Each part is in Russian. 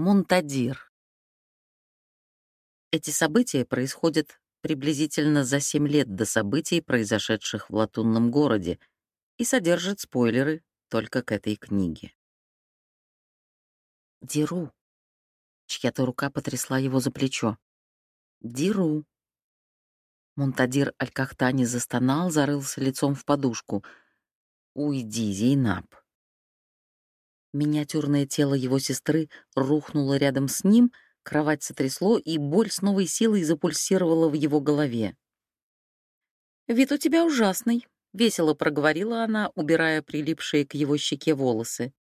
Мунтадир. Эти события происходят приблизительно за семь лет до событий, произошедших в латунном городе, и содержат спойлеры только к этой книге. Диру. Чья-то рука потрясла его за плечо. Диру. Мунтадир Аль-Кахтани застонал, зарылся лицом в подушку. «Уйди, Зейнаб». Миниатюрное тело его сестры рухнуло рядом с ним, кровать сотрясло, и боль с новой силой запульсировала в его голове. «Вид у тебя ужасный», — весело проговорила она, убирая прилипшие к его щеке волосы.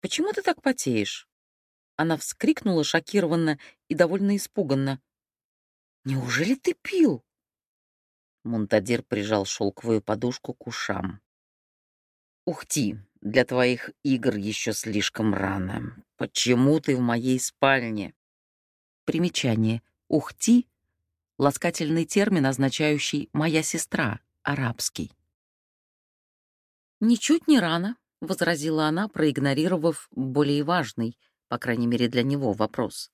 «Почему ты так потеешь?» Она вскрикнула шокированно и довольно испуганно. «Неужели ты пил?» Мунтадир прижал шелковую подушку к ушам. «Ухти, для твоих игр еще слишком рано. Почему ты в моей спальне?» Примечание. «Ухти» — ласкательный термин, означающий «моя сестра», арабский. «Ничуть не рано», — возразила она, проигнорировав более важный, по крайней мере для него, вопрос.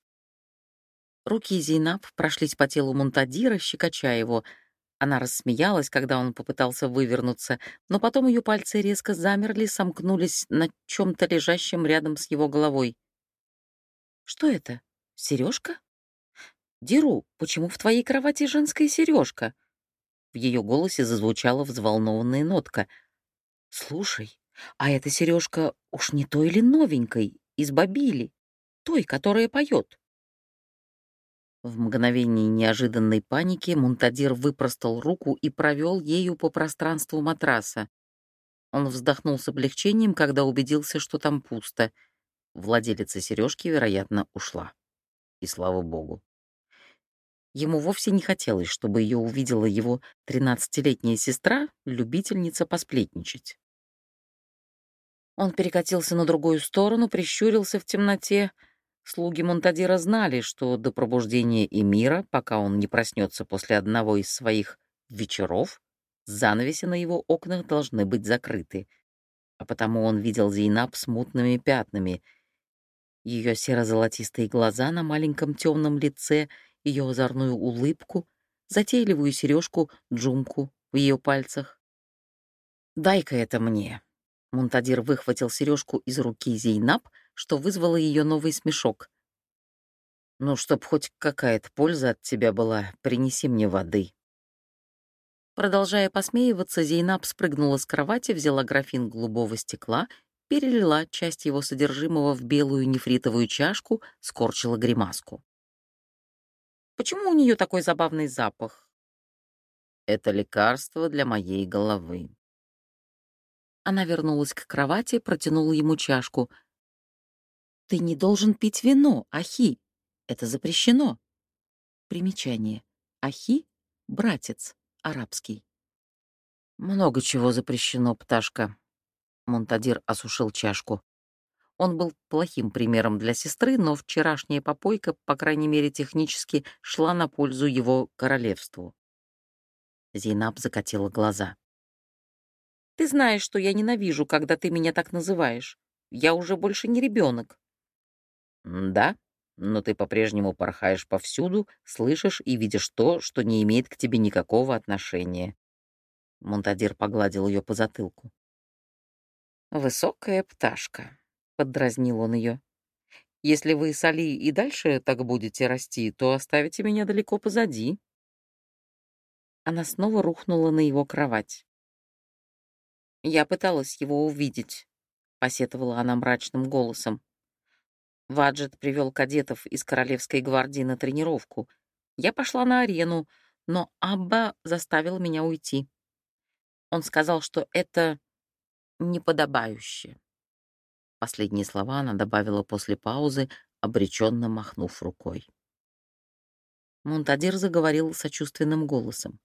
Руки Зейнаб прошлись по телу Мунтадира, щекоча его — она рассмеялась, когда он попытался вывернуться, но потом ее пальцы резко замерли, сомкнулись на чем-то лежащем рядом с его головой. «Что это? Сережка?» «Диру, почему в твоей кровати женская сережка?» В ее голосе зазвучала взволнованная нотка. «Слушай, а эта сережка уж не той или новенькой, из бобили, той, которая поет?» В мгновении неожиданной паники Мунтадир выпростал руку и провел ею по пространству матраса. Он вздохнул с облегчением, когда убедился, что там пусто. Владелица сережки, вероятно, ушла. И слава богу. Ему вовсе не хотелось, чтобы ее увидела его тринадцатилетняя сестра, любительница посплетничать. Он перекатился на другую сторону, прищурился в темноте — Слуги Монтадира знали, что до пробуждения Эмира, пока он не проснется после одного из своих вечеров, занавеси на его окнах должны быть закрыты. А потому он видел Зейнаб с мутными пятнами. Ее серо-золотистые глаза на маленьком темном лице, ее озорную улыбку, затейливую сережку джумку в ее пальцах. «Дай-ка это мне». Мунтадир выхватил сережку из руки Зейнаб — что вызвало ее новый смешок. «Ну, чтоб хоть какая-то польза от тебя была, принеси мне воды». Продолжая посмеиваться, Зейнаб спрыгнула с кровати, взяла графин голубого стекла, перелила часть его содержимого в белую нефритовую чашку, скорчила гримаску. «Почему у нее такой забавный запах?» «Это лекарство для моей головы». Она вернулась к кровати, протянула ему чашку — ты не должен пить вино, ахи. Это запрещено. Примечание. Ахи — братец, арабский. Много чего запрещено, пташка. Монтадир осушил чашку. Он был плохим примером для сестры, но вчерашняя попойка, по крайней мере технически, шла на пользу его королевству. Зейнаб закатила глаза. «Ты знаешь, что я ненавижу, когда ты меня так называешь. Я уже больше не ребенок. «Да, но ты по-прежнему порхаешь повсюду, слышишь и видишь то, что не имеет к тебе никакого отношения». Монтадир погладил ее по затылку. «Высокая пташка», — поддразнил он ее. «Если вы с Али и дальше так будете расти, то оставите меня далеко позади». Она снова рухнула на его кровать. «Я пыталась его увидеть», — посетовала она мрачным голосом. Ваджет привел кадетов из Королевской гвардии на тренировку. Я пошла на арену, но Абба заставил меня уйти. Он сказал, что это неподобающе. Последние слова она добавила после паузы, обреченно махнув рукой. Монтадир заговорил сочувственным голосом.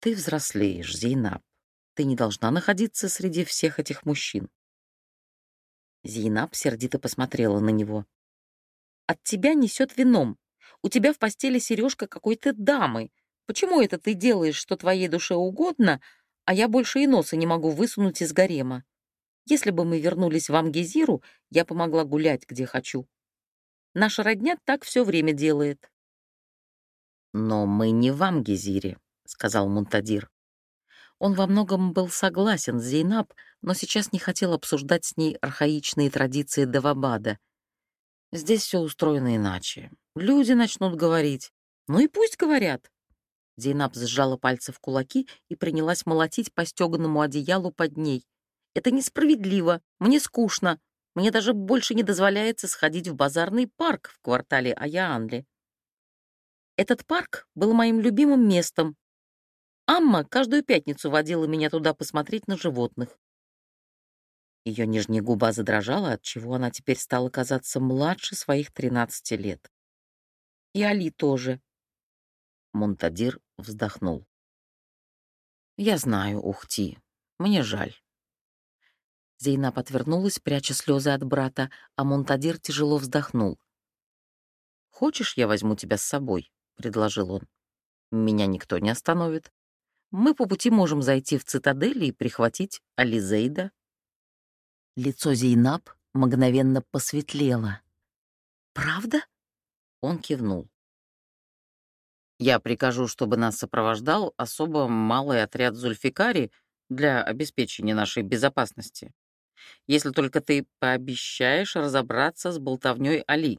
«Ты взрослеешь, Зейнаб. Ты не должна находиться среди всех этих мужчин. Зейнаб сердито посмотрела на него. «От тебя несет вином. У тебя в постели сережка какой-то дамы. Почему это ты делаешь, что твоей душе угодно, а я больше и носа не могу высунуть из гарема?» Если бы мы вернулись в Амгезиру, я помогла гулять, где хочу. Наша родня так все время делает». «Но мы не в Амгезире», — сказал Мунтадир. Он во многом был согласен с Зейнаб, но сейчас не хотел обсуждать с ней архаичные традиции Давабада. Здесь все устроено иначе. Люди начнут говорить. Ну и пусть говорят. Зейнаб сжала пальцы в кулаки и принялась молотить по стеганому одеялу под ней. «Это несправедливо. Мне скучно. Мне даже больше не дозволяется сходить в базарный парк в квартале Аяанли. Этот парк был моим любимым местом. Амма каждую пятницу водила меня туда посмотреть на животных. Ее нижняя губа задрожала, отчего она теперь стала казаться младше своих 13 лет. И Али тоже. Монтадир вздохнул. «Я знаю, Ухти. Мне жаль». Зейнаб отвернулась, пряча слезы от брата, а Монтадир тяжело вздохнул. «Хочешь, я возьму тебя с собой?» — предложил он. «Меня никто не остановит. Мы по пути можем зайти в цитадель и прихватить Ализейда». Лицо Зейнаб мгновенно посветлело. «Правда?» — он кивнул. «Я прикажу, чтобы нас сопровождал особо малый отряд Зульфикари для обеспечения нашей безопасности. Если только ты пообещаешь разобраться с болтовней Али.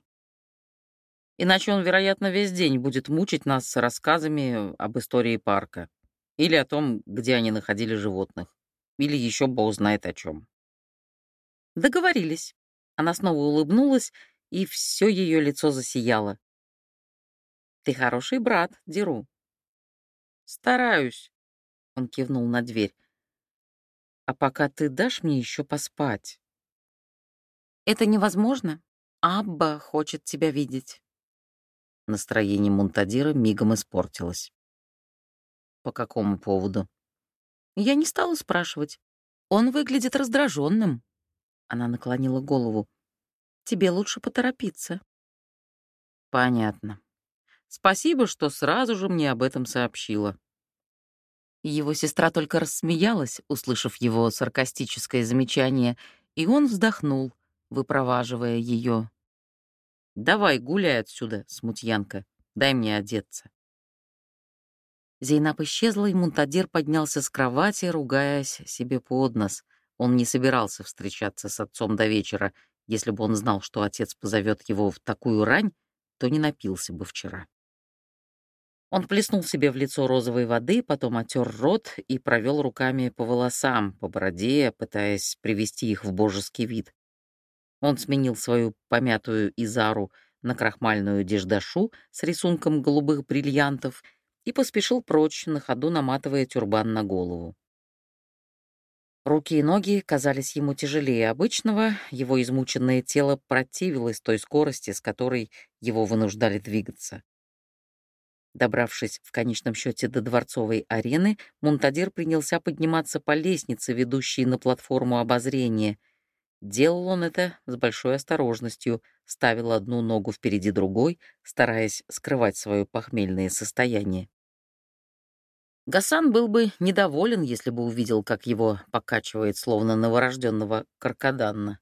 Иначе он, вероятно, весь день будет мучить нас рассказами об истории парка. Или о том, где они находили животных. Или еще бог знает о чем. Договорились. Она снова улыбнулась, и все ее лицо засияло. «Ты хороший брат, Деру». «Стараюсь», — он кивнул на дверь. «А пока ты дашь мне еще поспать?» «Это невозможно. Абба хочет тебя видеть». Настроение Мунтадира мигом испортилось. «По какому поводу?» Я не стала спрашивать. Он выглядит раздраженным. Она наклонила голову. «Тебе лучше поторопиться». «Понятно. Спасибо, что сразу же мне об этом сообщила». Его сестра только рассмеялась, услышав его саркастическое замечание, и он вздохнул, выпроваживая ее. «Давай, гуляй отсюда, смутьянка. Дай мне одеться». Зейнаб исчезла, и Мунтадир поднялся с кровати, ругаясь себе под нос. Он не собирался встречаться с отцом до вечера. Если бы он знал, что отец позовет его в такую рань, то не напился бы вчера. Он плеснул себе в лицо розовой воды, потом отер рот и провел руками по волосам, по бороде, пытаясь привести их в божеский вид. Он сменил свою помятую изару на крахмальную деждашу с рисунком голубых бриллиантов и поспешил прочь, на ходу наматывая тюрбан на голову. Руки и ноги казались ему тяжелее обычного, его измученное тело противилось той скорости, с которой его вынуждали двигаться. Добравшись в конечном счете до дворцовой арены, Мунтадир принялся подниматься по лестнице, ведущей на платформу обозрения — Делал он это с большой осторожностью, ставил одну ногу впереди другой, стараясь скрывать свое похмельное состояние. Гасан был бы недоволен, если бы увидел, как его покачивает, словно новорожденного каркаданна.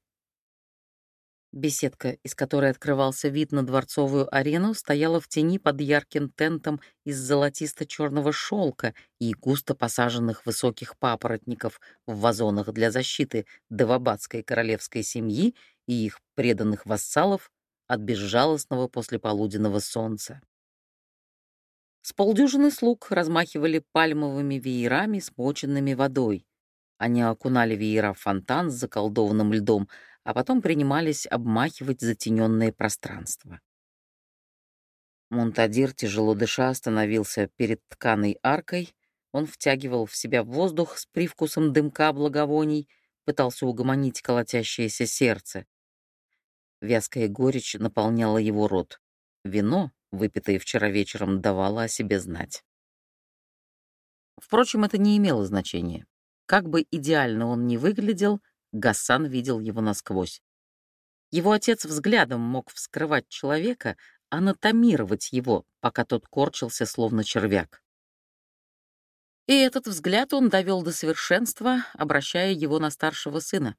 Беседка, из которой открывался вид на дворцовую арену, стояла в тени под ярким тентом из золотисто-черного шелка и густо посаженных высоких папоротников в вазонах для защиты девабадской королевской семьи и их преданных вассалов от безжалостного послеполуденного солнца. С полдюжины слуг размахивали пальмовыми веерами, смоченными водой. Они окунали веера в фонтан с заколдованным льдом, а потом принимались обмахивать затененное пространство. Мунтадир, тяжело дыша, остановился перед тканой аркой. Он втягивал в себя воздух с привкусом дымка благовоний, пытался угомонить колотящееся сердце. Вязкая горечь наполняла его рот. Вино, выпитое вчера вечером, давало о себе знать. Впрочем, это не имело значения. Как бы идеально он ни выглядел, Гассан видел его насквозь. Его отец взглядом мог вскрывать человека, анатомировать его, пока тот корчился, словно червяк. И этот взгляд он довел до совершенства, обращая его на старшего сына.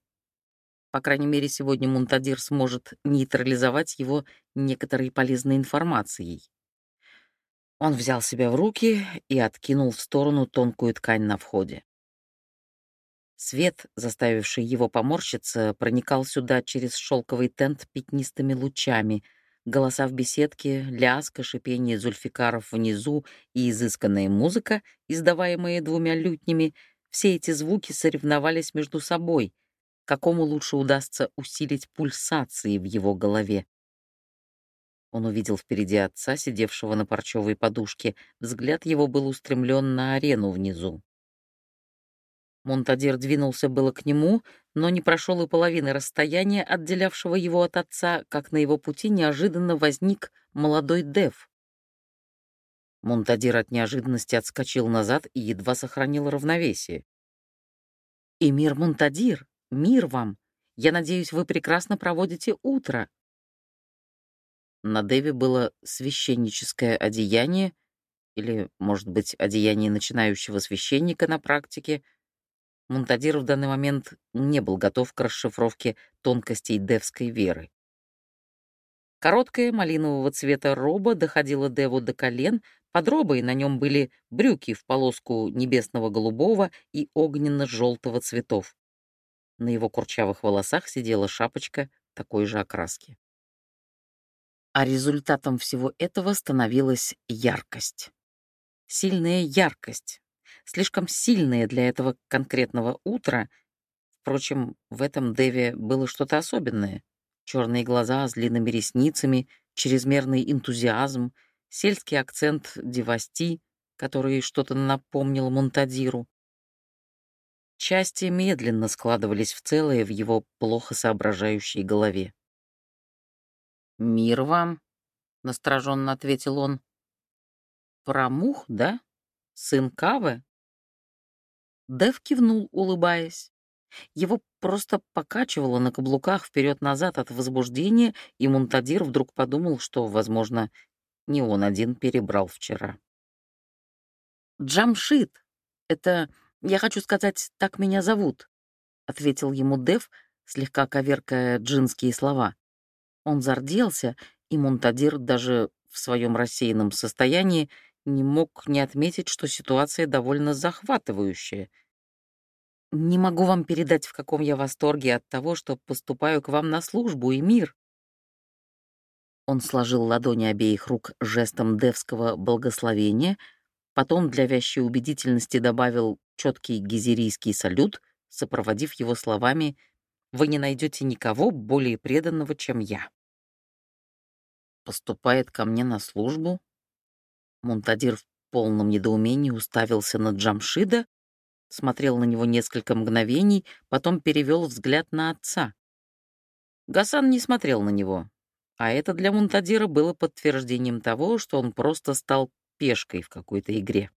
По крайней мере, сегодня Мунтадир сможет нейтрализовать его некоторой полезной информацией. Он взял себя в руки и откинул в сторону тонкую ткань на входе. Свет, заставивший его поморщиться, проникал сюда через шелковый тент пятнистыми лучами. Голоса в беседке, лязг и шипение зульфикаров внизу и изысканная музыка, издаваемые двумя лютнями, все эти звуки соревновались между собой. Какому лучше удастся усилить пульсации в его голове? Он увидел впереди отца, сидевшего на парчевой подушке. Взгляд его был устремлен на арену внизу. Монтадир двинулся было к нему, но не прошел и половины расстояния, отделявшего его от отца, как на его пути неожиданно возник молодой Дев. Монтадир от неожиданности отскочил назад и едва сохранил равновесие. «Эмир Монтадир, мир вам! Я надеюсь, вы прекрасно проводите утро!» На Деве было священническое одеяние, или, может быть, одеяние начинающего священника на практике. Монтадир в данный момент не был готов к расшифровке тонкостей девской веры. Короткая малинового цвета роба доходила Деву до колен, под робой на нем были брюки в полоску небесного голубого и огненно-желтого цветов. На его курчавых волосах сидела шапочка такой же окраски. А результатом всего этого становилась яркость. Сильная яркость. Слишком сильная для этого конкретного утра. Впрочем, в этом Деве было что-то особенное. Черные глаза с длинными ресницами, чрезмерный энтузиазм, сельский акцент девасти, который что-то напомнил Монтадиру. Части медленно складывались в целое в его плохо соображающей голове. «Мир вам», — настороженно ответил он. «Про мух, да? Сын Кавы?» Дэв кивнул, улыбаясь. Его просто покачивало на каблуках вперед-назад от возбуждения, и Мунтадир вдруг подумал, что, возможно, не он один перебрал вчера. «Джамшит, это, я хочу сказать, так меня зовут», — ответил ему Дэв, слегка коверкая джинские слова. Он зарделся, и Мунтадир даже в своем рассеянном состоянии не мог не отметить, что ситуация довольно захватывающая. «Не могу вам передать, в каком я восторге от того, что поступаю к вам на службу и мир». Он сложил ладони обеих рук жестом девского благословения, потом для вящей убедительности добавил четкий гизерийский салют, сопроводив его словами «Вы не найдете никого более преданного, чем я» поступает ко мне на службу?» Мунтадир в полном недоумении уставился на Джамшида, смотрел на него несколько мгновений, потом перевел взгляд на отца. Гасан не смотрел на него, а это для Мунтадира было подтверждением того, что он просто стал пешкой в какой-то игре.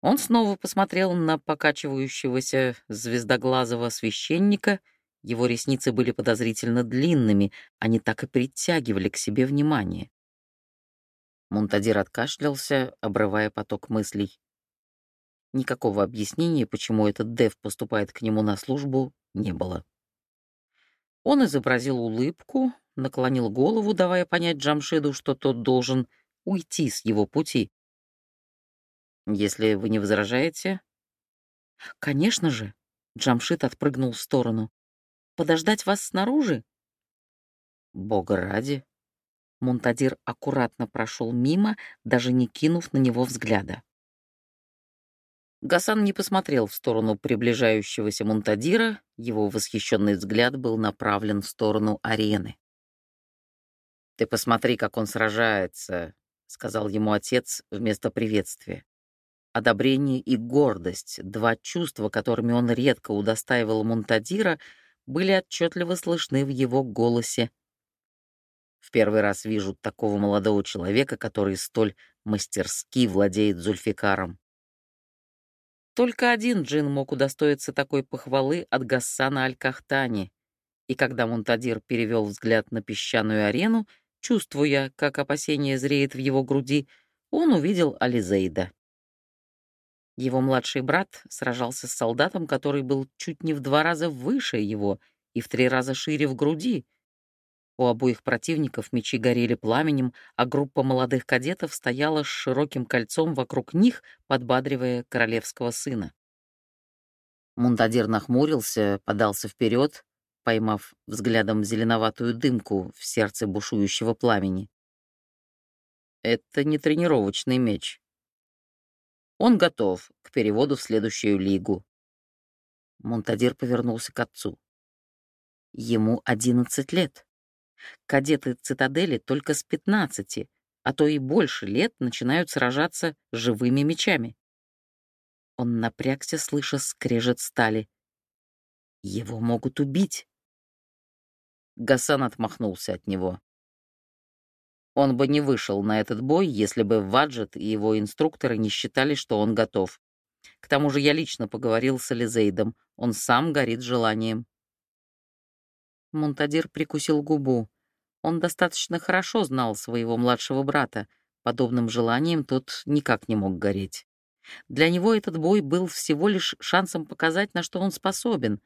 Он снова посмотрел на покачивающегося звездоглазого священника — его ресницы были подозрительно длинными, они так и притягивали к себе внимание. Мунтадир откашлялся, обрывая поток мыслей. Никакого объяснения, почему этот Дев поступает к нему на службу, не было. Он изобразил улыбку, наклонил голову, давая понять Джамшиду, что тот должен уйти с его пути. «Если вы не возражаете...» «Конечно же!» — Джамшид отпрыгнул в сторону. Подождать вас снаружи?» «Бога ради!» Мунтадир аккуратно прошел мимо, даже не кинув на него взгляда. Гасан не посмотрел в сторону приближающегося Мунтадира, его восхищенный взгляд был направлен в сторону арены. «Ты посмотри, как он сражается», — сказал ему отец вместо приветствия. Одобрение и гордость, два чувства, которыми он редко удостаивал Мунтадира, — были отчетливо слышны в его голосе. В первый раз вижу такого молодого человека, который столь мастерски владеет Зульфикаром. Только один джин мог удостоиться такой похвалы от Гассана Аль-Кахтани, и когда Мунтадир перевел взгляд на песчаную арену, чувствуя, как опасение зреет в его груди, он увидел Ализейда. Его младший брат сражался с солдатом, который был чуть не в два раза выше его и в три раза шире в груди. У обоих противников мечи горели пламенем, а группа молодых кадетов стояла с широким кольцом вокруг них, подбадривая королевского сына. Мунтадир нахмурился, подался вперед, поймав взглядом зеленоватую дымку в сердце бушующего пламени. «Это не тренировочный меч. Он готов к переводу в следующую лигу». Мунтадир повернулся к отцу. Ему одиннадцать лет. Кадеты цитадели только с пятнадцати, а то и больше лет начинают сражаться живыми мечами. Он напрягся, слыша скрежет стали. Его могут убить. Гасан отмахнулся от него. Он бы не вышел на этот бой, если бы Ваджет и его инструкторы не считали, что он готов. К тому же я лично поговорил с Элизейдом. Он сам горит желанием. Мунтадир прикусил губу. Он достаточно хорошо знал своего младшего брата. Подобным желанием тот никак не мог гореть. Для него этот бой был всего лишь шансом показать, на что он способен.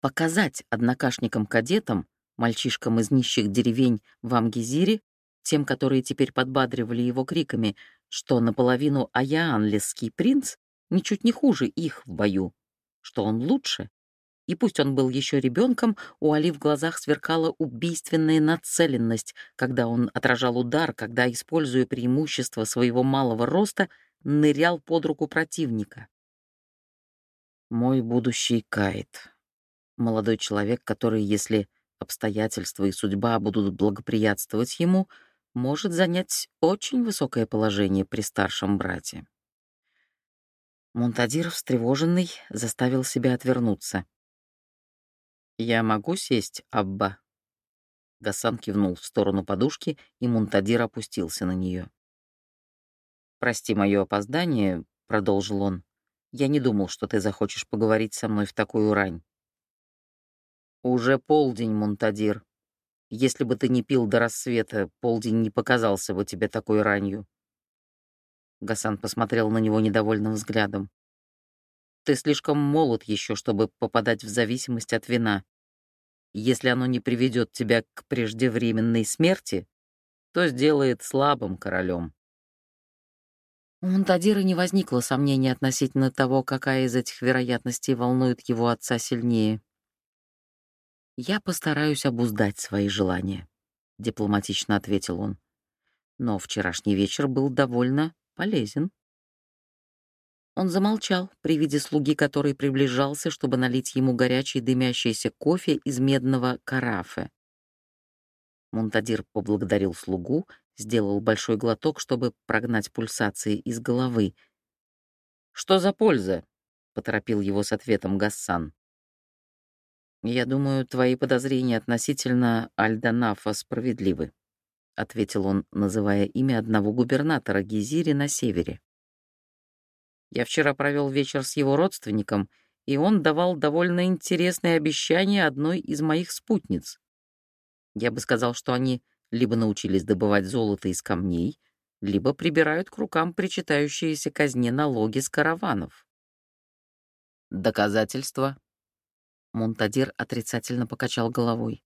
Показать однокашникам-кадетам, мальчишкам из нищих деревень в Амгизире, тем, которые теперь подбадривали его криками, что наполовину аяанлесский принц ничуть не хуже их в бою, что он лучше. И пусть он был еще ребенком, у Али в глазах сверкала убийственная нацеленность, когда он отражал удар, когда, используя преимущество своего малого роста, нырял под руку противника. Мой будущий Кайт. Молодой человек, который, если обстоятельства и судьба будут благоприятствовать ему, может занять очень высокое положение при старшем брате. Мунтадир, встревоженный, заставил себя отвернуться. «Я могу сесть, Абба?» Гасан кивнул в сторону подушки, и Мунтадир опустился на нее. «Прости мое опоздание», — продолжил он. «Я не думал, что ты захочешь поговорить со мной в такую рань». «Уже полдень, Мунтадир. Если бы ты не пил до рассвета, полдень не показался бы тебе такой ранью». Гасан посмотрел на него недовольным взглядом. «Ты слишком молод еще, чтобы попадать в зависимость от вина. Если оно не приведет тебя к преждевременной смерти, то сделает слабым королем. У Монтадира не возникло сомнений относительно того, какая из этих вероятностей волнует его отца сильнее. «Я постараюсь обуздать свои желания», — дипломатично ответил он. Но вчерашний вечер был довольно полезен. Он замолчал при виде слуги, который приближался, чтобы налить ему горячий дымящийся кофе из медного карафе. Мунтадир поблагодарил слугу сделал большой глоток, чтобы прогнать пульсации из головы. «Что за польза?» — поторопил его с ответом Гассан. «Я думаю, твои подозрения относительно Альданафа справедливы», — ответил он, называя имя одного губернатора Гизири на севере. «Я вчера провел вечер с его родственником, и он давал довольно интересные обещания одной из моих спутниц. Я бы сказал, что они либо научились добывать золото из камней, либо прибирают к рукам причитающиеся казне налоги с караванов. Доказательства? Монтадир отрицательно покачал головой.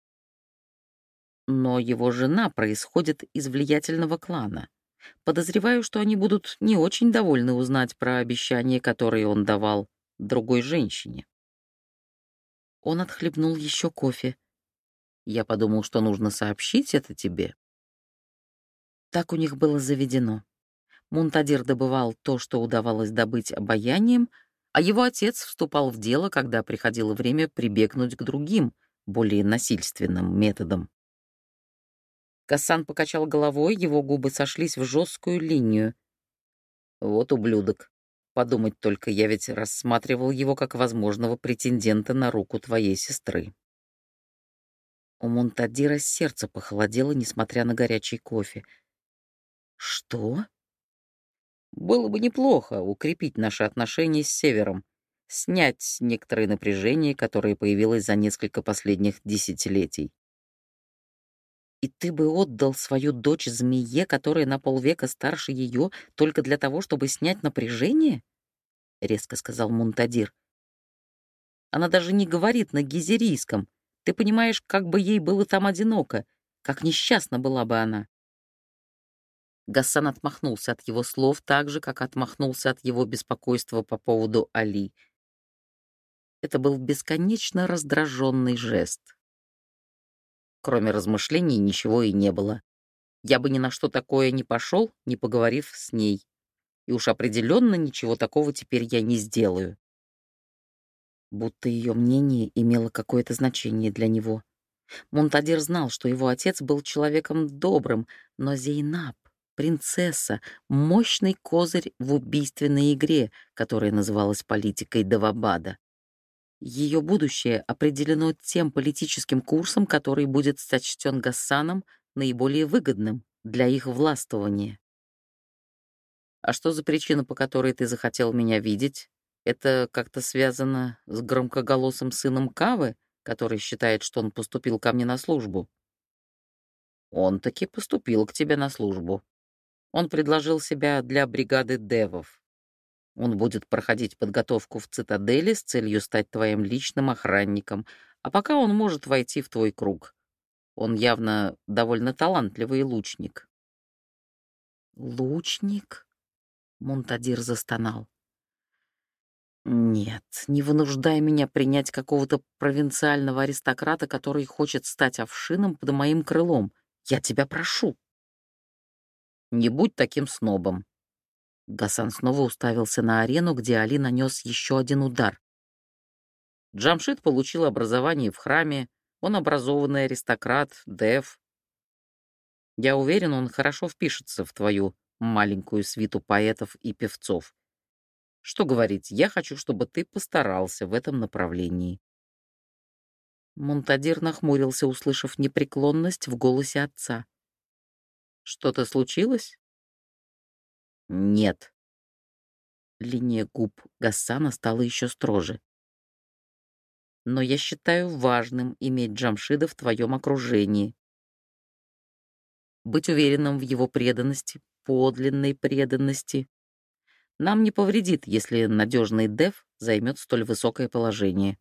Но его жена происходит из влиятельного клана. Подозреваю, что они будут не очень довольны узнать про обещание, которое он давал другой женщине. Он отхлебнул еще кофе, я подумал, что нужно сообщить это тебе. Так у них было заведено. Мунтадир добывал то, что удавалось добыть обаянием, а его отец вступал в дело, когда приходило время прибегнуть к другим, более насильственным методам. Кассан покачал головой, его губы сошлись в жесткую линию. Вот ублюдок. Подумать только, я ведь рассматривал его как возможного претендента на руку твоей сестры. У Монтадира сердце похолодело, несмотря на горячий кофе. «Что?» «Было бы неплохо укрепить наши отношения с Севером, снять некоторые напряжения, которое появилось за несколько последних десятилетий». «И ты бы отдал свою дочь змее, которая на полвека старше ее, только для того, чтобы снять напряжение?» — резко сказал Монтадир. «Она даже не говорит на гизерийском, Ты понимаешь, как бы ей было там одиноко, как несчастна была бы она. Гассан отмахнулся от его слов так же, как отмахнулся от его беспокойства по поводу Али. Это был бесконечно раздраженный жест. Кроме размышлений ничего и не было. Я бы ни на что такое не пошел, не поговорив с ней. И уж определенно ничего такого теперь я не сделаю. Будто ее мнение имело какое-то значение для него. Монтадир знал, что его отец был человеком добрым, но Зейнаб принцесса, мощный козырь в убийственной игре, которая называлась политикой Давабада. Ее будущее определено тем политическим курсом, который будет сочтен Гассаном наиболее выгодным для их властвования. «А что за причина, по которой ты захотел меня видеть? Это как-то связано с громкоголосым сыном Кавы, который считает, что он поступил ко мне на службу?» «Он таки поступил к тебе на службу», он предложил себя для бригады девов. Он будет проходить подготовку в цитадели с целью стать твоим личным охранником, а пока он может войти в твой круг. Он явно довольно талантливый лучник. «Лучник?» — Монтадир застонал. «Нет, не вынуждай меня принять какого-то провинциального аристократа, который хочет стать овшином под моим крылом. Я тебя прошу». Не будь таким снобом». Гасан снова уставился на арену, где Али нанес еще один удар. Джамшит получил образование в храме, он образованный аристократ, дев. Я уверен, он хорошо впишется в твою маленькую свиту поэтов и певцов. Что говорить, я хочу, чтобы ты постарался в этом направлении. Монтадир нахмурился, услышав непреклонность в голосе отца. Что-то случилось? Нет. Линия губ Гассана стала еще строже. Но я считаю важным иметь Джамшида в твоем окружении. Быть уверенным в его преданности, подлинной преданности. Нам не повредит, если надежный Дев займет столь высокое положение.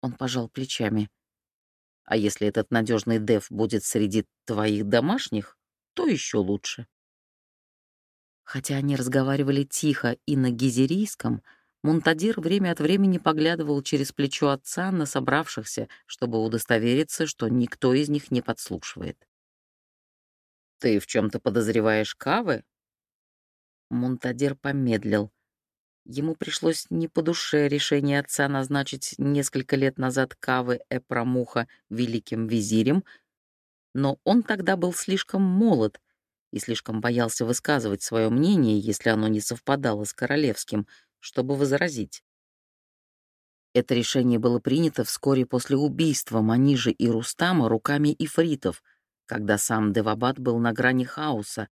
Он пожал плечами. А если этот надежный дев будет среди твоих домашних, то еще лучше. Хотя они разговаривали тихо и на гизерийском, Мунтадир время от времени поглядывал через плечо отца на собравшихся, чтобы удостовериться, что никто из них не подслушивает. «Ты в чем-то подозреваешь Кавы?» Мунтадир помедлил. Ему пришлось не по душе решение отца назначить несколько лет назад Кавы Эпрамуха великим визирем, но он тогда был слишком молод и слишком боялся высказывать свое мнение, если оно не совпадало с королевским, чтобы возразить. Это решение было принято вскоре после убийства Манижи и Рустама руками ифритов, когда сам Девабад был на грани хаоса,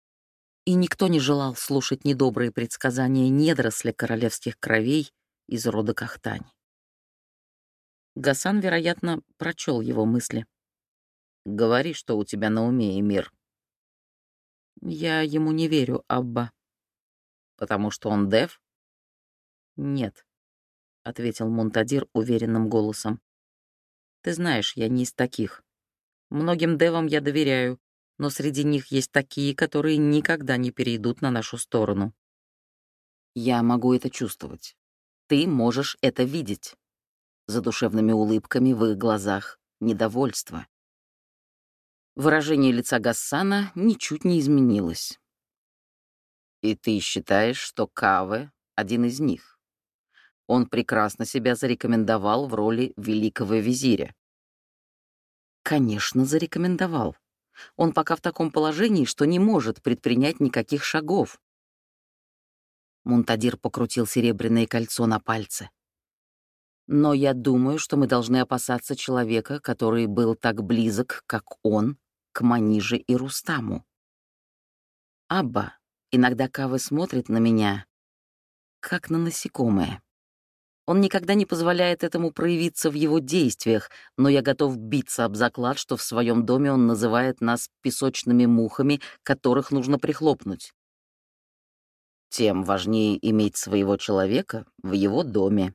и никто не желал слушать недобрые предсказания недоросля королевских кровей из рода Кахтани. Гасан, вероятно, прочел его мысли. «Говори, что у тебя на уме, Эмир». «Я ему не верю, Абба». «Потому что он дев?» «Нет», — ответил Мунтадир уверенным голосом. «Ты знаешь, я не из таких. Многим девам я доверяю, но среди них есть такие, которые никогда не перейдут на нашу сторону. Я могу это чувствовать. Ты можешь это видеть. За душевными улыбками в их глазах недовольство. Выражение лица Гассана ничуть не изменилось. «И ты считаешь, что Каве — один из них? Он прекрасно себя зарекомендовал в роли великого визиря». «Конечно, зарекомендовал. Он пока в таком положении, что не может предпринять никаких шагов. Мунтадир покрутил серебряное кольцо на пальце. Но я думаю, что мы должны опасаться человека, который был так близок, как он, к Маниже и Рустаму. Абба, иногда Кавы смотрит на меня, как на насекомое. Он никогда не позволяет этому проявиться в его действиях, но я готов биться об заклад, что в своем доме он называет нас песочными мухами, которых нужно прихлопнуть. Тем важнее иметь своего человека в его доме.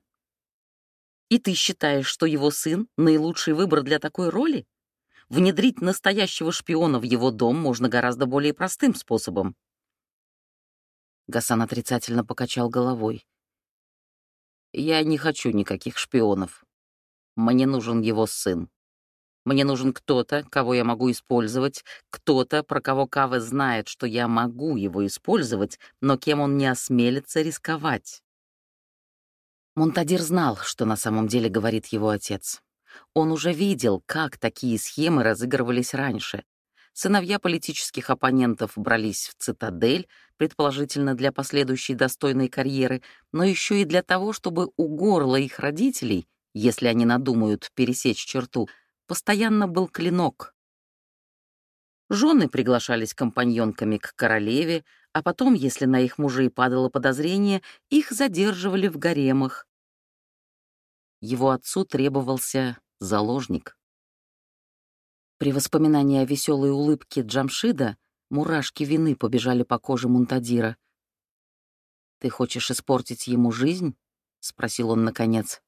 И ты считаешь, что его сын — наилучший выбор для такой роли? Внедрить настоящего шпиона в его дом можно гораздо более простым способом. Гасан отрицательно покачал головой. «Я не хочу никаких шпионов. Мне нужен его сын. Мне нужен кто-то, кого я могу использовать, кто-то, про кого Каве знает, что я могу его использовать, но кем он не осмелится рисковать». Монтадир знал, что на самом деле говорит его отец. Он уже видел, как такие схемы разыгрывались раньше. Сыновья политических оппонентов брались в цитадель, предположительно для последующей достойной карьеры, но еще и для того, чтобы у горла их родителей, если они надумают пересечь черту, постоянно был клинок. Жены приглашались компаньонками к королеве, а потом, если на их мужей падало подозрение, их задерживали в гаремах. Его отцу требовался заложник. При воспоминании о веселой улыбке Джамшида мурашки вины побежали по коже Мунтадира. «Ты хочешь испортить ему жизнь?» — спросил он наконец.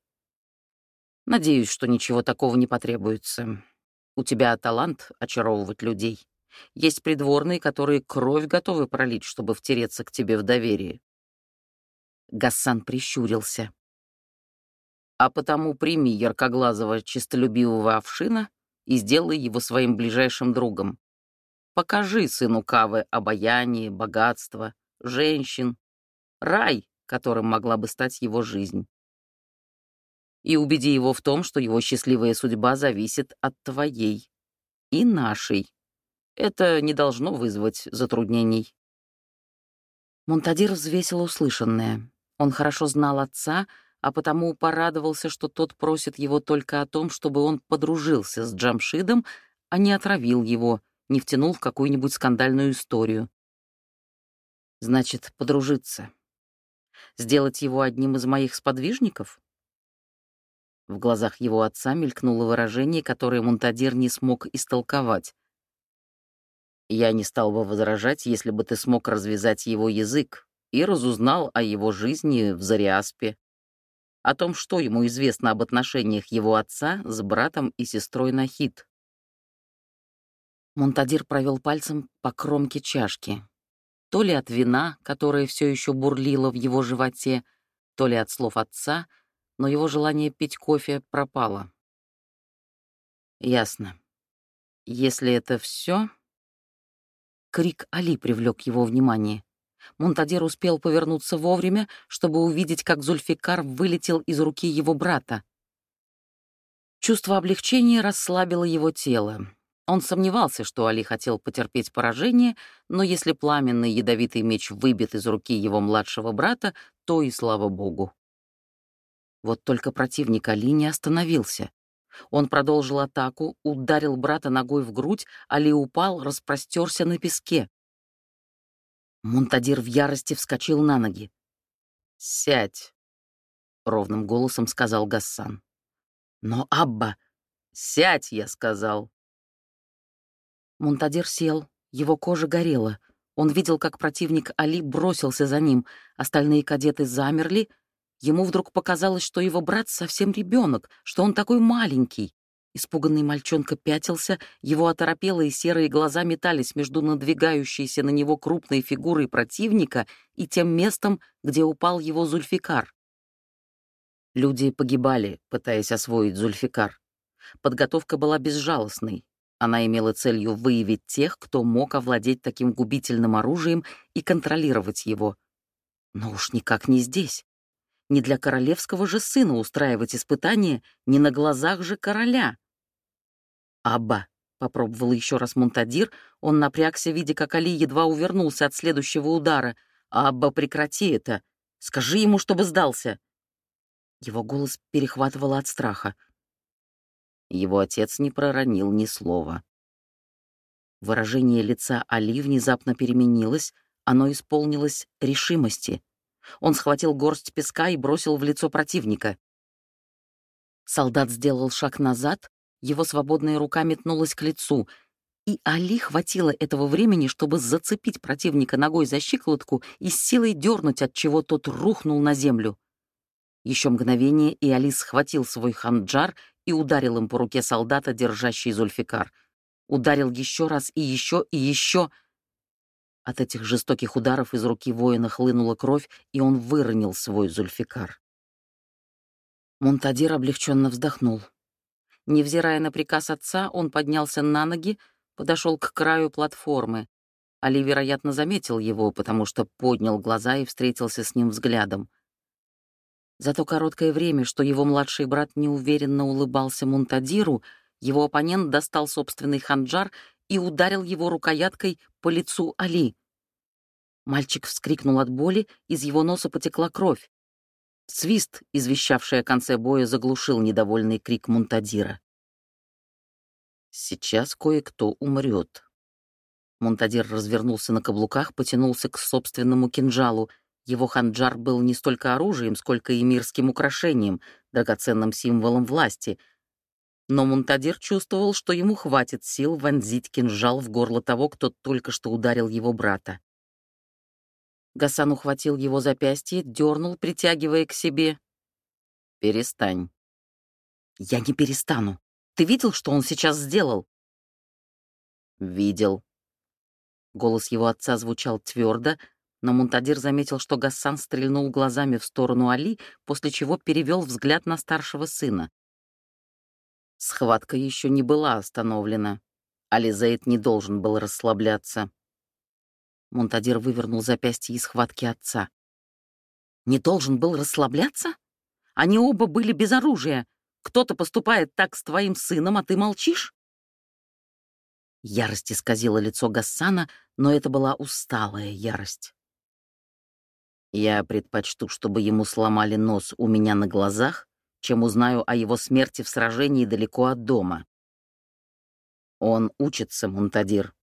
«Надеюсь, что ничего такого не потребуется. У тебя талант очаровывать людей. Есть придворные, которые кровь готовы пролить, чтобы втереться к тебе в доверие». Гассан прищурился а потому прими яркоглазого чистолюбивого овшина и сделай его своим ближайшим другом. Покажи сыну Кавы обаяние, богатство, женщин, рай, которым могла бы стать его жизнь. И убеди его в том, что его счастливая судьба зависит от твоей и нашей. Это не должно вызвать затруднений. Монтадир взвесил услышанное. Он хорошо знал отца, а потому порадовался, что тот просит его только о том, чтобы он подружился с Джамшидом, а не отравил его, не втянул в какую-нибудь скандальную историю. Значит, подружиться. Сделать его одним из моих сподвижников? В глазах его отца мелькнуло выражение, которое Мунтадир не смог истолковать. «Я не стал бы возражать, если бы ты смог развязать его язык и разузнал о его жизни в Зариаспе о том, что ему известно об отношениях его отца с братом и сестрой Нахид. Монтадир провел пальцем по кромке чашки. То ли от вина, которое все еще бурлило в его животе, то ли от слов отца, но его желание пить кофе пропало. Ясно. Если это все... Крик Али привлек его внимание. Монтадир успел повернуться вовремя, чтобы увидеть, как Зульфикар вылетел из руки его брата. Чувство облегчения расслабило его тело. Он сомневался, что Али хотел потерпеть поражение, но если пламенный ядовитый меч выбит из руки его младшего брата, то и слава богу. Вот только противник Али не остановился. Он продолжил атаку, ударил брата ногой в грудь, Али упал, распростерся на песке. Мунтадир в ярости вскочил на ноги. «Сядь», — ровным голосом сказал Гассан. «Но, Абба, сядь, я сказал». Мунтадир сел, его кожа горела. Он видел, как противник Али бросился за ним. Остальные кадеты замерли. Ему вдруг показалось, что его брат совсем ребенок, что он такой маленький. Испуганный мальчонка пятился, его оторопелые серые глаза метались между надвигающейся на него крупной фигурой противника и тем местом, где упал его Зульфикар. Люди погибали, пытаясь освоить Зульфикар. Подготовка была безжалостной. Она имела целью выявить тех, кто мог овладеть таким губительным оружием и контролировать его. Но уж никак не здесь. Не для королевского же сына устраивать испытания, не на глазах же короля. «Абба», — попробовал еще раз Мунтадир, он напрягся, видя, как Али едва увернулся от следующего удара. «Абба, прекрати это! Скажи ему, чтобы сдался!» Его голос перехватывало от страха. Его отец не проронил ни слова. Выражение лица Али внезапно переменилось, оно исполнилось решимости. Он схватил горсть песка и бросил в лицо противника. Солдат сделал шаг назад, его свободная рука метнулась к лицу, и Али хватило этого времени, чтобы зацепить противника ногой за щиколотку и с силой дернуть, от чего тот рухнул на землю. Еще мгновение, и Али схватил свой ханджар и ударил им по руке солдата, держащий Зульфикар. Ударил еще раз и еще и еще. От этих жестоких ударов из руки воина хлынула кровь, и он выронил свой Зульфикар. Мунтадир облегченно вздохнул. Невзирая на приказ отца, он поднялся на ноги, подошел к краю платформы. Али, вероятно, заметил его, потому что поднял глаза и встретился с ним взглядом. За то короткое время, что его младший брат неуверенно улыбался Мунтадиру, его оппонент достал собственный ханджар и ударил его рукояткой по лицу Али. Мальчик вскрикнул от боли, из его носа потекла кровь. Свист, извещавший о конце боя, заглушил недовольный крик Мунтадира. «Сейчас кое-кто умрет». Мунтадир развернулся на каблуках, потянулся к собственному кинжалу. Его ханджар был не столько оружием, сколько и мирским украшением, драгоценным символом власти. Но Мунтадир чувствовал, что ему хватит сил вонзить кинжал в горло того, кто только что ударил его брата. Гасан ухватил его запястье, дернул, притягивая к себе. «Перестань». «Я не перестану. Ты видел, что он сейчас сделал?» «Видел». Голос его отца звучал твердо, но Мунтадир заметил, что Гассан стрельнул глазами в сторону Али, после чего перевел взгляд на старшего сына. Схватка еще не была остановлена. Ализейд не должен был расслабляться. Монтадир вывернул запястье из схватки отца. «Не должен был расслабляться? Они оба были без оружия. Кто-то поступает так с твоим сыном, а ты молчишь?» Ярость исказила лицо Гассана, но это была усталая ярость. «Я предпочту, чтобы ему сломали нос у меня на глазах, чем узнаю о его смерти в сражении далеко от дома. Он учится, Мунтадир.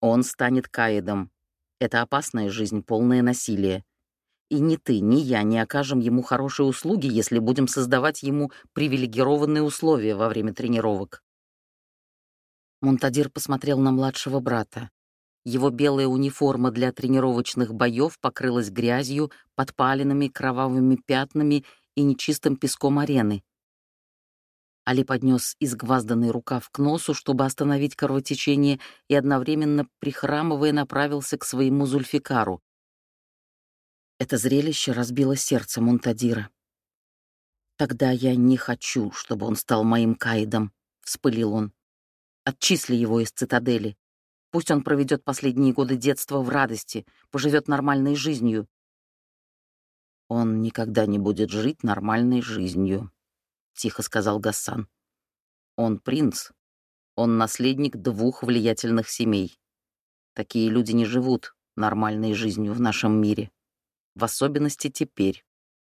Он станет каидом, это опасная жизнь, полное насилие. И ни ты, ни я не окажем ему хорошие услуги, если будем создавать ему привилегированные условия во время тренировок. Монтадир посмотрел на младшего брата. Его белая униформа для тренировочных боев покрылась грязью, подпаленными кровавыми пятнами и нечистым песком арены. Али поднес изгвазданный рукав к носу, чтобы остановить кровотечение, и одновременно, прихрамывая, направился к своему Зульфикару. Это зрелище разбило сердце Монтадира. «Тогда я не хочу, чтобы он стал моим каидом», — вспылил он. «Отчисли его из цитадели. Пусть он проведет последние годы детства в радости, поживет нормальной жизнью». «Он никогда не будет жить нормальной жизнью», тихо сказал Гассан. Он принц. Он наследник двух влиятельных семей. Такие люди не живут нормальной жизнью в нашем мире. В особенности теперь,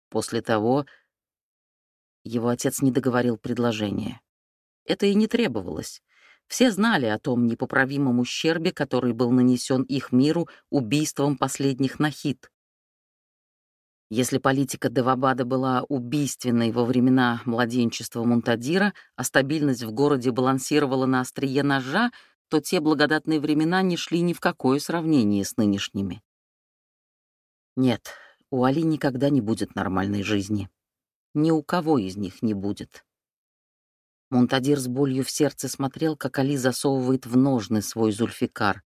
после того... Его отец не договорил предложение. Это и не требовалось. Все знали о том непоправимом ущербе, который был нанесен их миру убийством последних Нахид. Если политика Девабада была убийственной во времена младенчества Мунтадира, а стабильность в городе балансировала на острие ножа, то те благодатные времена не шли ни в какое сравнение с нынешними. Нет, у Али никогда не будет нормальной жизни. Ни у кого из них не будет. Мунтадир с болью в сердце смотрел, как Али засовывает в ножны свой зульфикар.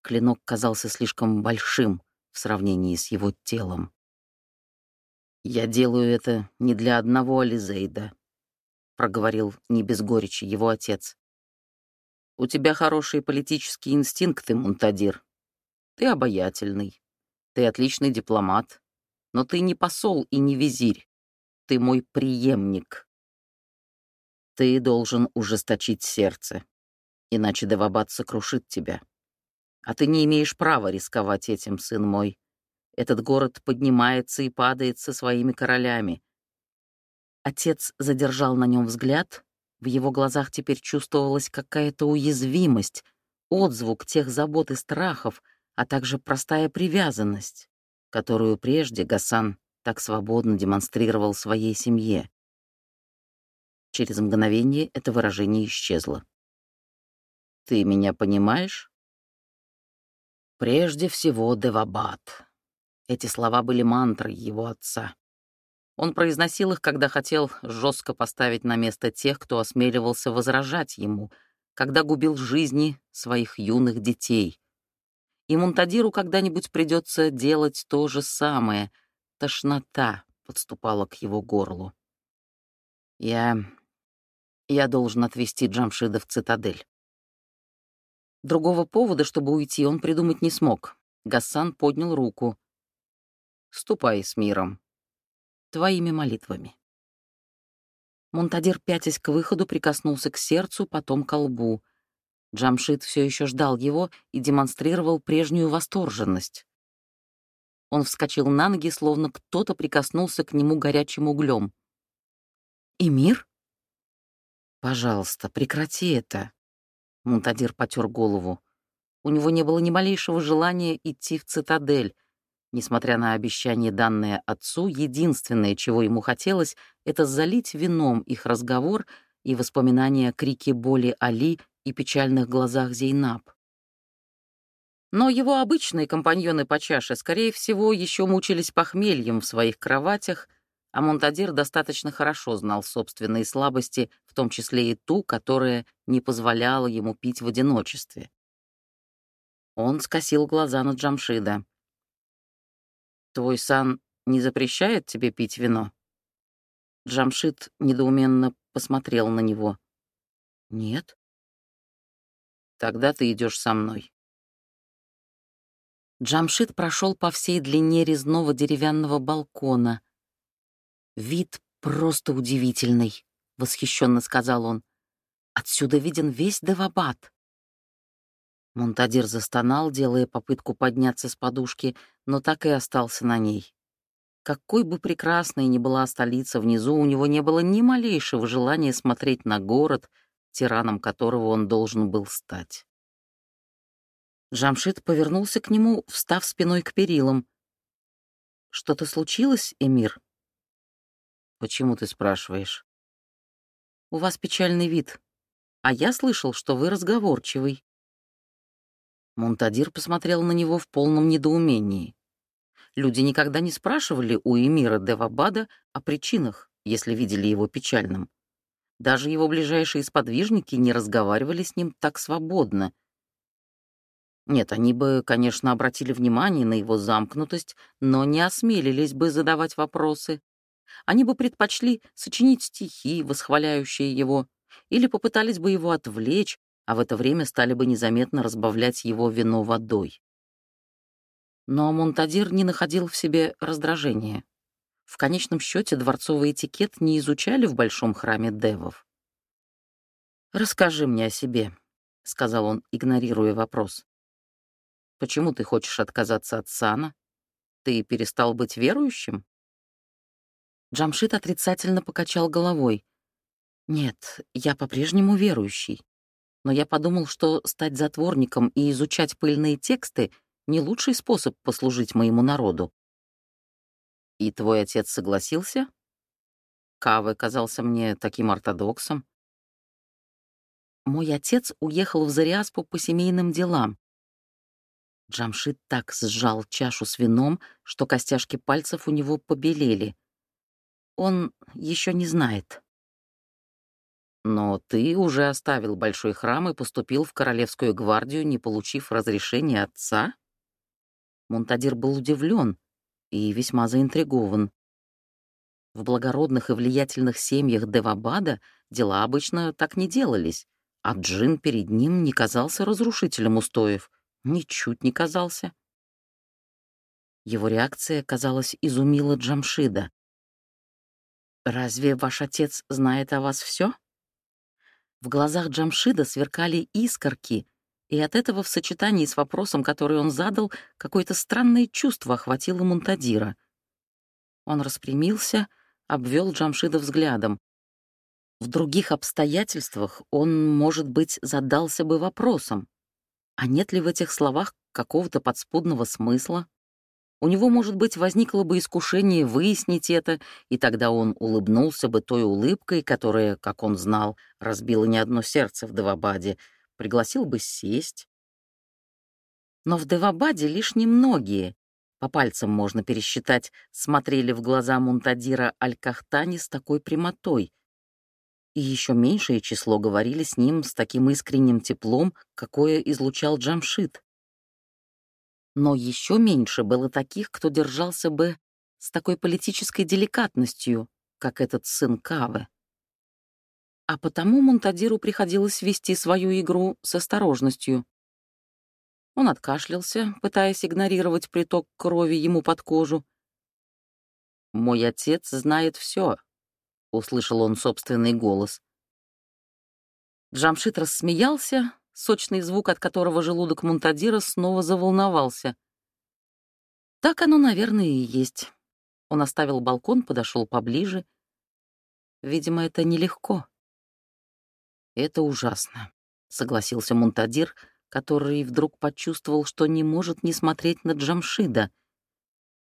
Клинок казался слишком большим в сравнении с его телом. «Я делаю это не для одного Ализейда», — проговорил не без горечи его отец. «У тебя хорошие политические инстинкты, Мунтадир. Ты обаятельный, ты отличный дипломат, но ты не посол и не визирь. Ты мой преемник. Ты должен ужесточить сердце, иначе Девабад сокрушит тебя. А ты не имеешь права рисковать этим, сын мой. Этот город поднимается и падает со своими королями. Отец задержал на нем взгляд. В его глазах теперь чувствовалась какая-то уязвимость, отзвук тех забот и страхов, а также простая привязанность, которую прежде Гасан так свободно демонстрировал своей семье. Через мгновение это выражение исчезло. «Ты меня понимаешь?» «Прежде всего Девабад», эти слова были мантрой его отца. Он произносил их, когда хотел жестко поставить на место тех, кто осмеливался возражать ему, когда губил жизни своих юных детей. И Мунтадиру когда-нибудь придется делать то же самое. Тошнота подступала к его горлу. «Я... я должен отвезти Джамшида в цитадель». Другого повода, чтобы уйти, он придумать не смог. Гассан поднял руку. «Ступай с миром. Твоими молитвами». Монтадир, пятясь к выходу, прикоснулся к сердцу, потом к лбу. Джамшид все еще ждал его и демонстрировал прежнюю восторженность. Он вскочил на ноги, словно кто-то прикоснулся к нему горячим углем. «Эмир?» «Пожалуйста, прекрати это», — Мунтадир потер голову. У него не было ни малейшего желания идти в цитадель. Несмотря на обещание, данное отцу, единственное, чего ему хотелось, это залить вином их разговор и воспоминания о крике боли Али и печальных глазах Зейнаб. Но его обычные компаньоны по чаше, скорее всего, еще мучились похмельем в своих кроватях, а Монтадир достаточно хорошо знал собственные слабости, в том числе и ту, которая не позволяла ему пить в одиночестве. Он скосил глаза на Джамшида. «Твой сан не запрещает тебе пить вино?» Джамшид недоуменно посмотрел на него. «Нет». «Тогда ты идешь со мной». Джамшид прошел по всей длине резного деревянного балкона. «Вид просто удивительный», — восхищенно сказал он. «Отсюда виден весь Девабад». Монтадир застонал, делая попытку подняться с подушки, но так и остался на ней. Какой бы прекрасной ни была столица внизу, у него не было ни малейшего желания смотреть на город, тираном которого он должен был стать. Джамшит повернулся к нему, встав спиной к перилам. «Что-то случилось, Эмир?» «Почему ты спрашиваешь?» «У вас печальный вид, а я слышал, что вы разговорчивый». Мунтадир посмотрел на него в полном недоумении. Люди никогда не спрашивали у эмира Девабада о причинах, если видели его печальным. Даже его ближайшие сподвижники не разговаривали с ним так свободно. Нет, они бы, конечно, обратили внимание на его замкнутость, но не осмелились бы задавать вопросы. Они бы предпочли сочинить стихи, восхваляющие его, или попытались бы его отвлечь, а в это время стали бы незаметно разбавлять его вино водой. Но Монтадир не находил в себе раздражения. В конечном счете дворцовый этикет не изучали в большом храме девов. «Расскажи мне о себе», — сказал он, игнорируя вопрос. «Почему ты хочешь отказаться от сана? Ты перестал быть верующим?» Джамшит отрицательно покачал головой. «Нет, я по-прежнему верующий но я подумал, что стать затворником и изучать пыльные тексты — не лучший способ послужить моему народу. И твой отец согласился? Кавы казался мне таким ортодоксом. Мой отец уехал в Зариаспу по семейным делам. Джамшит так сжал чашу с вином, что костяшки пальцев у него побелели. Он еще не знает. Но ты уже оставил большой храм и поступил в Королевскую гвардию, не получив разрешения отца? Монтадир был удивлен и весьма заинтригован. В благородных и влиятельных семьях Девабада дела обычно так не делались, а Джин перед ним не казался разрушителем устоев, ничуть не казался. Его реакция, казалось, изумила Джамшида. «Разве ваш отец знает о вас все? В глазах Джамшида сверкали искорки, и от этого в сочетании с вопросом, который он задал, какое-то странное чувство охватило Мунтадира. Он распрямился, обвел Джамшида взглядом. В других обстоятельствах он, может быть, задался бы вопросом, а нет ли в этих словах какого-то подспудного смысла? У него, может быть, возникло бы искушение выяснить это, и тогда он улыбнулся бы той улыбкой, которая, как он знал, разбила не одно сердце в Девабаде, пригласил бы сесть. Но в Девабаде лишь немногие, по пальцам можно пересчитать, смотрели в глаза Мунтадира Аль-Кахтани с такой прямотой. И еще меньшее число говорили с ним с таким искренним теплом, какое излучал Джамшит. Но еще меньше было таких, кто держался бы с такой политической деликатностью, как этот сын Кавы. А потому Мунтадиру приходилось вести свою игру с осторожностью. Он откашлялся, пытаясь игнорировать приток крови ему под кожу. «Мой отец знает все», — услышал он собственный голос. Джамшит рассмеялся, сочный звук, от которого желудок Мунтадира снова заволновался. Так оно, наверное, и есть. Он оставил балкон, подошел поближе. Видимо, это нелегко. «Это ужасно», — согласился Мунтадир, который вдруг почувствовал, что не может не смотреть на Джамшида.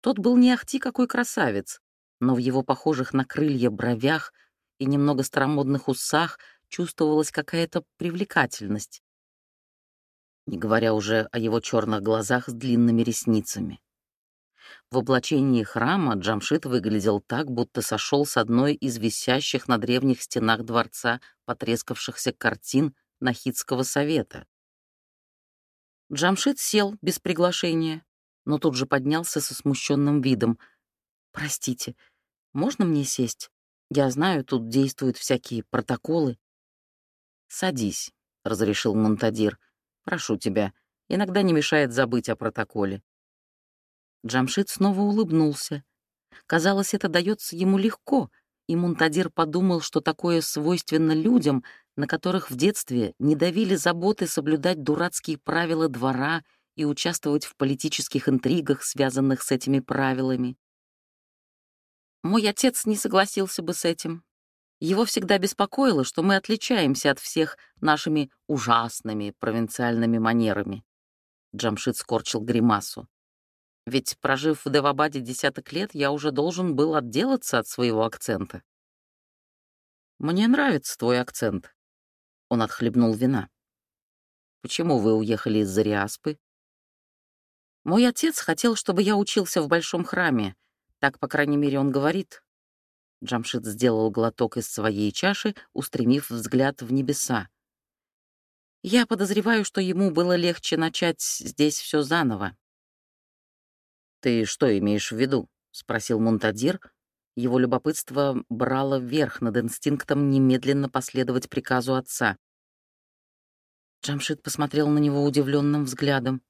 Тот был не ахти какой красавец, но в его похожих на крылья бровях и немного старомодных усах чувствовалась какая-то привлекательность, не говоря уже о его черных глазах с длинными ресницами. В облачении храма Джамшит выглядел так, будто сошел с одной из висящих на древних стенах дворца потрескавшихся картин Нахидского совета. Джамшит сел без приглашения, но тут же поднялся со смущенным видом. «Простите, можно мне сесть? Я знаю, тут действуют всякие протоколы». «Садись», — разрешил Монтадир. «Прошу тебя, иногда не мешает забыть о протоколе». Джамшит снова улыбнулся. Казалось, это дается ему легко, и Мунтадир подумал, что такое свойственно людям, на которых в детстве не давили заботы соблюдать дурацкие правила двора и участвовать в политических интригах, связанных с этими правилами. Мой отец не согласился бы с этим. Его всегда беспокоило, что мы отличаемся от всех нашими ужасными провинциальными манерами. Джамшит скорчил гримасу. Ведь, прожив в Девабаде десяток лет, я уже должен был отделаться от своего акцента. «Мне нравится твой акцент», — он отхлебнул вина. «Почему вы уехали из Зариаспы?» «Мой отец хотел, чтобы я учился в большом храме. Так, по крайней мере, он говорит». Джамшит сделал глоток из своей чаши, устремив взгляд в небеса. «Я подозреваю, что ему было легче начать здесь все заново. «Ты что имеешь в виду?» — спросил Мунтадир. Его любопытство брало верх над инстинктом немедленно последовать приказу отца. Джамшит посмотрел на него удивленным взглядом.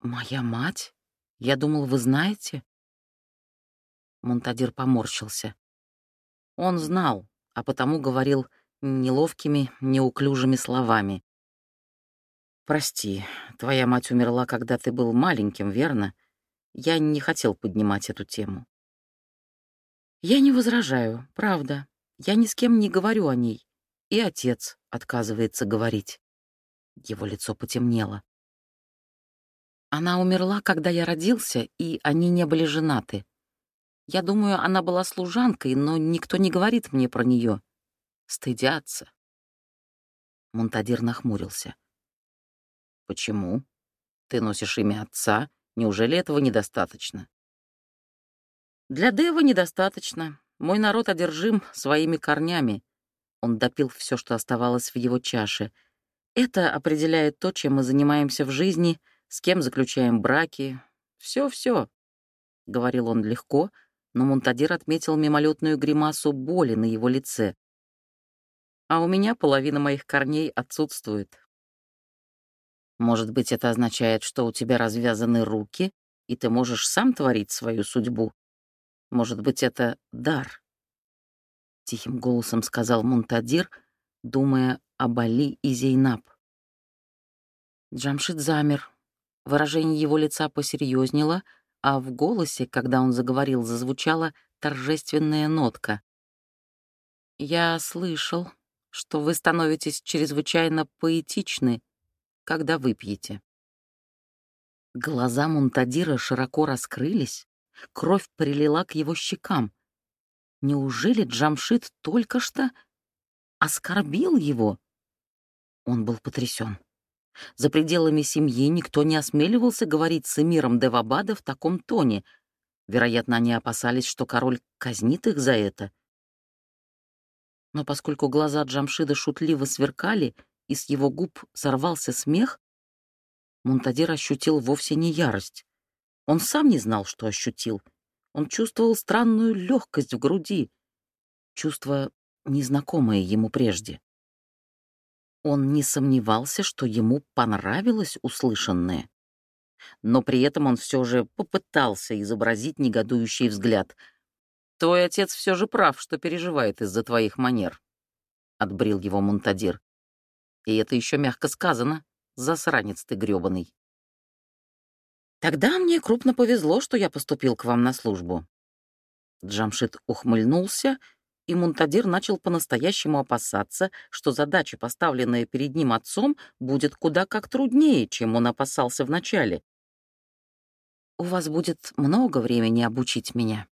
«Моя мать? Я думал, вы знаете?» Мунтадир поморщился. Он знал, а потому говорил неловкими, неуклюжими словами. «Прости, твоя мать умерла, когда ты был маленьким, верно? Я не хотел поднимать эту тему. Я не возражаю, правда. Я ни с кем не говорю о ней. И отец отказывается говорить. Его лицо потемнело. Она умерла, когда я родился, и они не были женаты. Я думаю, она была служанкой, но никто не говорит мне про нее. Стыдятся. Монтадир нахмурился. «Почему? Ты носишь имя отца Неужели этого недостаточно? Для Дева недостаточно. Мой народ одержим своими корнями. Он допил все, что оставалось в его чаше. Это определяет то, чем мы занимаемся в жизни, с кем заключаем браки. Все-все, — говорил он легко, но Монтадир отметил мимолетную гримасу боли на его лице. А у меня половина моих корней отсутствует. Может быть, это означает, что у тебя развязаны руки, и ты можешь сам творить свою судьбу? Может быть, это дар?» Тихим голосом сказал Мунтадир, думая об Али и Зейнаб. Джамшит замер. Выражение его лица посерьезнело, а в голосе, когда он заговорил, зазвучала торжественная нотка. «Я слышал, что вы становитесь чрезвычайно поэтичны когда выпьете». Глаза Мунтадира широко раскрылись, кровь прилила к его щекам. Неужели Джамшит только что оскорбил его? Он был потрясен. За пределами семьи никто не осмеливался говорить с эмиром Девабада в таком тоне. Вероятно, они опасались, что король казнит их за это. Но поскольку глаза Джамшида шутливо сверкали, и с его губ сорвался смех, Мунтадир ощутил вовсе не ярость. Он сам не знал, что ощутил. Он чувствовал странную легкость в груди, чувство, незнакомое ему прежде. Он не сомневался, что ему понравилось услышанное. Но при этом он все же попытался изобразить негодующий взгляд. «Твой отец все же прав, что переживает из-за твоих манер», — отбрил его Мунтадир. «И это еще мягко сказано, засранец ты грёбаный». «Тогда мне крупно повезло, что я поступил к вам на службу». Джамшит ухмыльнулся и Мунтадир начал по-настоящему опасаться, что задача, поставленная перед ним отцом, будет куда как труднее, чем он опасался вначале. «У вас будет много времени обучить меня»,